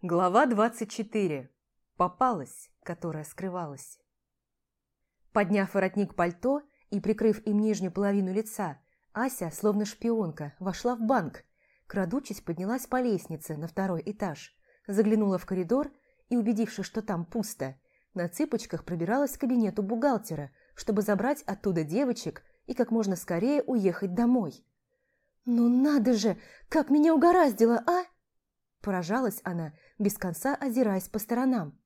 Глава 24. Попалась, которая скрывалась. Подняв воротник пальто и прикрыв им нижнюю половину лица, Ася, словно шпионка, вошла в банк. Крадучись, поднялась по лестнице на второй этаж, заглянула в коридор и, убедившись, что там пусто, на цыпочках пробиралась к кабинету бухгалтера, чтобы забрать оттуда девочек и как можно скорее уехать домой. «Ну надо же, как меня угораздило, а!» Поражалась она, без конца озираясь по сторонам.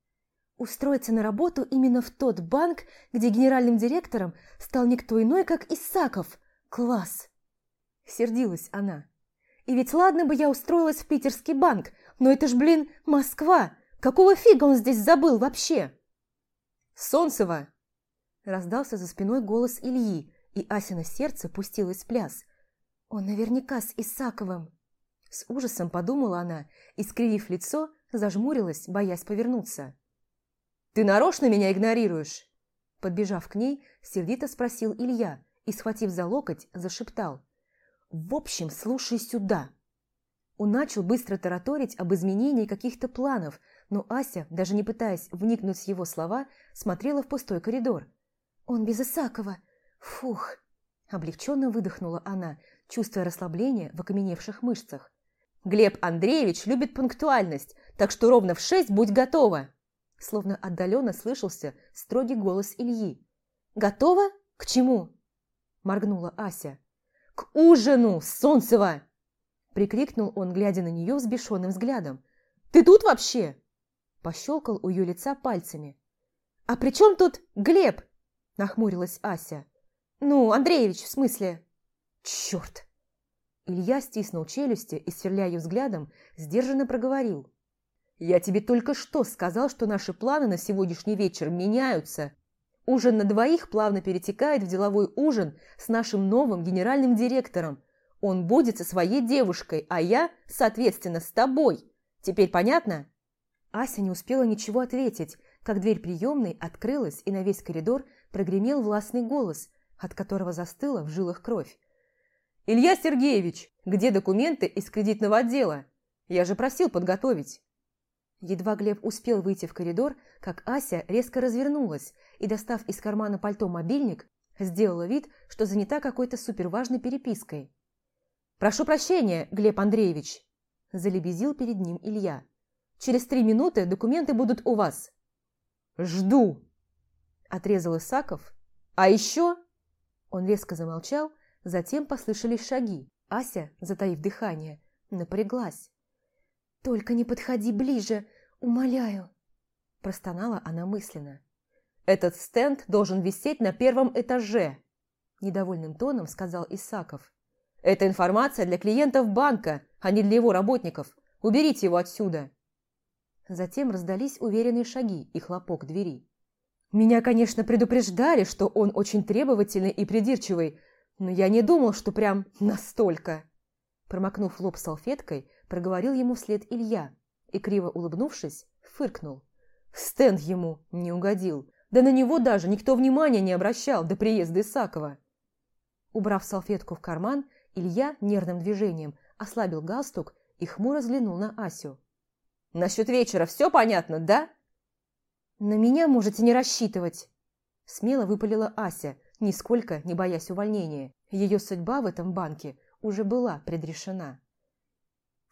Устроиться на работу именно в тот банк, где генеральным директором стал никто иной, как Исаков. Класс! Сердилась она. И ведь ладно бы я устроилась в питерский банк, но это ж, блин, Москва! Какого фига он здесь забыл вообще? Солнцева! Раздался за спиной голос Ильи, и Асина сердце пустилось в пляс. Он наверняка с Исаковым. С ужасом подумала она и, скривив лицо, зажмурилась, боясь повернуться. «Ты нарочно меня игнорируешь?» Подбежав к ней, сердито спросил Илья и, схватив за локоть, зашептал. «В общем, слушай сюда». Он начал быстро тараторить об изменении каких-то планов, но Ася, даже не пытаясь вникнуть в его слова, смотрела в пустой коридор. «Он без Исакова! Фух!» Облегченно выдохнула она, чувствуя расслабление в окаменевших мышцах. Глеб Андреевич любит пунктуальность, так что ровно в шесть будь готова!» Словно отдаленно слышался строгий голос Ильи. «Готова? К чему?» Моргнула Ася. «К ужину, Солнцева!» Прикрикнул он, глядя на нее взбешенным взглядом. «Ты тут вообще?» Пощелкал у ее лица пальцами. «А при чем тут Глеб?» Нахмурилась Ася. «Ну, Андреевич, в смысле?» «Черт!» Илья стиснул челюсти и, сверляя взглядом, сдержанно проговорил. «Я тебе только что сказал, что наши планы на сегодняшний вечер меняются. Ужин на двоих плавно перетекает в деловой ужин с нашим новым генеральным директором. Он будет со своей девушкой, а я, соответственно, с тобой. Теперь понятно?» Ася не успела ничего ответить, как дверь приемной открылась, и на весь коридор прогремел властный голос, от которого застыла в жилах кровь. «Илья Сергеевич, где документы из кредитного отдела? Я же просил подготовить». Едва Глеб успел выйти в коридор, как Ася резко развернулась и, достав из кармана пальто мобильник, сделала вид, что занята какой-то суперважной перепиской. «Прошу прощения, Глеб Андреевич», – залебезил перед ним Илья. «Через три минуты документы будут у вас». «Жду», – отрезал Исаков. «А еще...» Он резко замолчал, Затем послышались шаги. Ася, затаив дыхание, напряглась. «Только не подходи ближе, умоляю!» Простонала она мысленно. «Этот стенд должен висеть на первом этаже!» Недовольным тоном сказал Исаков. «Это информация для клиентов банка, а не для его работников. Уберите его отсюда!» Затем раздались уверенные шаги и хлопок двери. «Меня, конечно, предупреждали, что он очень требовательный и придирчивый, но я не думал, что прям настолько. Промокнув лоб салфеткой, проговорил ему вслед Илья и, криво улыбнувшись, фыркнул. Стенд ему не угодил. Да на него даже никто внимания не обращал до приезда Исакова. Убрав салфетку в карман, Илья нервным движением ослабил галстук и хмуро взглянул на Асю. «Насчет вечера все понятно, да?» «На меня можете не рассчитывать!» Смело выпалила Ася, нисколько не боясь увольнения. Ее судьба в этом банке уже была предрешена.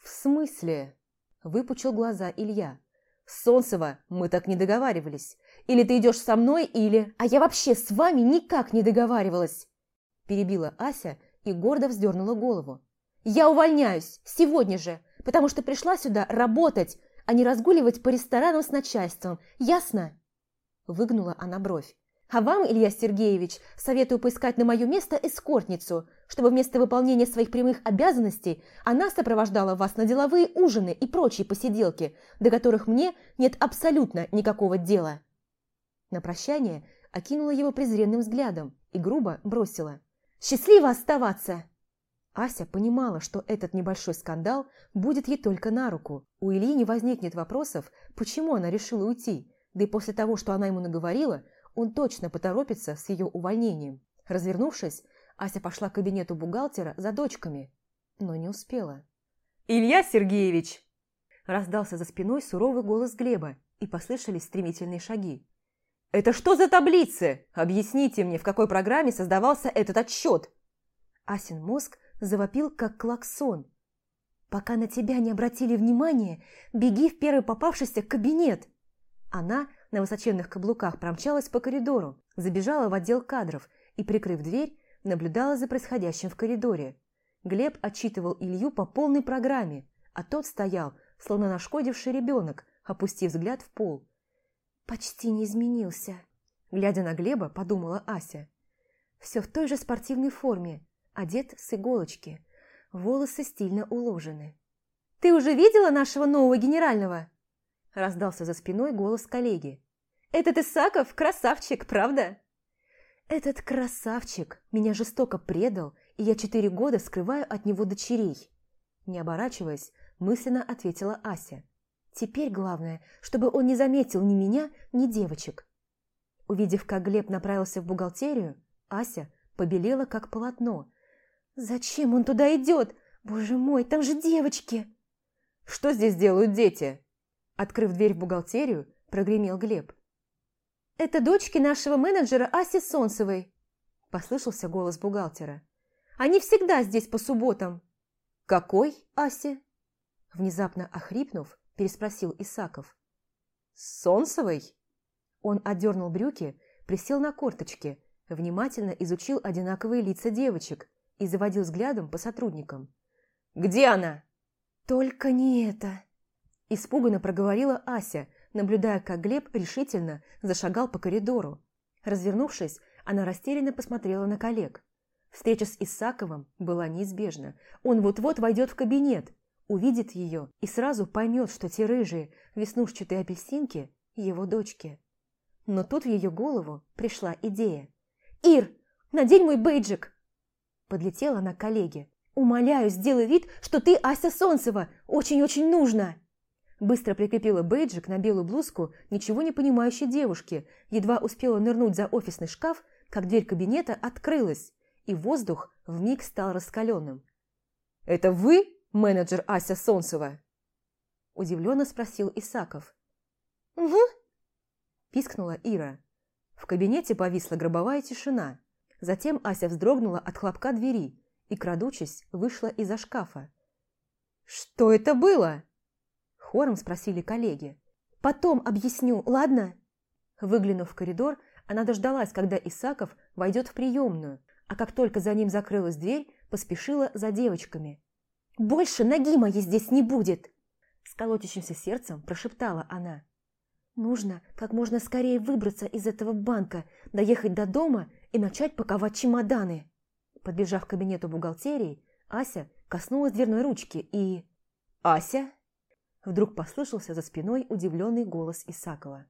«В смысле?» – выпучил глаза Илья. «Солнцева, мы так не договаривались. Или ты идешь со мной, или...» «А я вообще с вами никак не договаривалась!» Перебила Ася и гордо вздернула голову. «Я увольняюсь! Сегодня же! Потому что пришла сюда работать, а не разгуливать по ресторанам с начальством. Ясно?» Выгнула она бровь. А вам, Илья Сергеевич, советую поискать на мое место эскортницу, чтобы вместо выполнения своих прямых обязанностей она сопровождала вас на деловые ужины и прочие посиделки, до которых мне нет абсолютно никакого дела». На прощание окинула его презренным взглядом и грубо бросила. «Счастливо оставаться!» Ася понимала, что этот небольшой скандал будет ей только на руку. У Ильи не возникнет вопросов, почему она решила уйти, да и после того, что она ему наговорила – он точно поторопится с ее увольнением. Развернувшись, Ася пошла к кабинету бухгалтера за дочками, но не успела. «Илья Сергеевич!» Раздался за спиной суровый голос Глеба, и послышались стремительные шаги. «Это что за таблицы? Объясните мне, в какой программе создавался этот отсчет?» Асин мозг завопил, как клаксон. «Пока на тебя не обратили внимания, беги в первый попавшийся кабинет!» Она на высоченных каблуках промчалась по коридору, забежала в отдел кадров и, прикрыв дверь, наблюдала за происходящим в коридоре. Глеб отчитывал Илью по полной программе, а тот стоял, словно нашкодивший ребенок, опустив взгляд в пол. «Почти не изменился», – глядя на Глеба, подумала Ася. «Все в той же спортивной форме, одет с иголочки, волосы стильно уложены». «Ты уже видела нашего нового генерального?» – раздался за спиной голос коллеги. «Этот Исаков красавчик, правда?» «Этот красавчик меня жестоко предал, и я четыре года скрываю от него дочерей». Не оборачиваясь, мысленно ответила Ася. «Теперь главное, чтобы он не заметил ни меня, ни девочек». Увидев, как Глеб направился в бухгалтерию, Ася побелела, как полотно. «Зачем он туда идет? Боже мой, там же девочки!» «Что здесь делают дети?» Открыв дверь в бухгалтерию, прогремел Глеб. «Это дочки нашего менеджера Аси Солнцевой», – послышался голос бухгалтера. «Они всегда здесь по субботам». «Какой Аси?» Внезапно охрипнув, переспросил Исаков. «Солнцевой?» Он отдернул брюки, присел на корточки, внимательно изучил одинаковые лица девочек и заводил взглядом по сотрудникам. «Где она?» «Только не это!» Испуганно проговорила Ася, наблюдая, как Глеб решительно зашагал по коридору. Развернувшись, она растерянно посмотрела на коллег. Встреча с Исаковым была неизбежна. Он вот-вот войдет в кабинет, увидит ее и сразу поймет, что те рыжие, веснушчатые апельсинки – его дочки. Но тут в ее голову пришла идея. «Ир, надень мой бейджик!» Подлетела она к коллеге. «Умоляю, сделай вид, что ты Ася Солнцева! Очень-очень нужно!» Быстро прикрепила бейджик на белую блузку ничего не понимающей девушки, едва успела нырнуть за офисный шкаф, как дверь кабинета открылась, и воздух вмиг стал раскаленным. «Это вы, менеджер Ася Солнцева?» Удивленно спросил Исаков. «Угу», – пискнула Ира. В кабинете повисла гробовая тишина. Затем Ася вздрогнула от хлопка двери и, крадучись, вышла из-за шкафа. «Что это было?» Хором спросили коллеги. «Потом объясню, ладно?» Выглянув в коридор, она дождалась, когда Исаков войдет в приемную, а как только за ним закрылась дверь, поспешила за девочками. «Больше ноги моей здесь не будет!» С колотящимся сердцем прошептала она. «Нужно как можно скорее выбраться из этого банка, доехать до дома и начать паковать чемоданы!» Подбежав к кабинету бухгалтерии, Ася коснулась дверной ручки и... «Ася?» Вдруг послышался за спиной удивленный голос Исакова.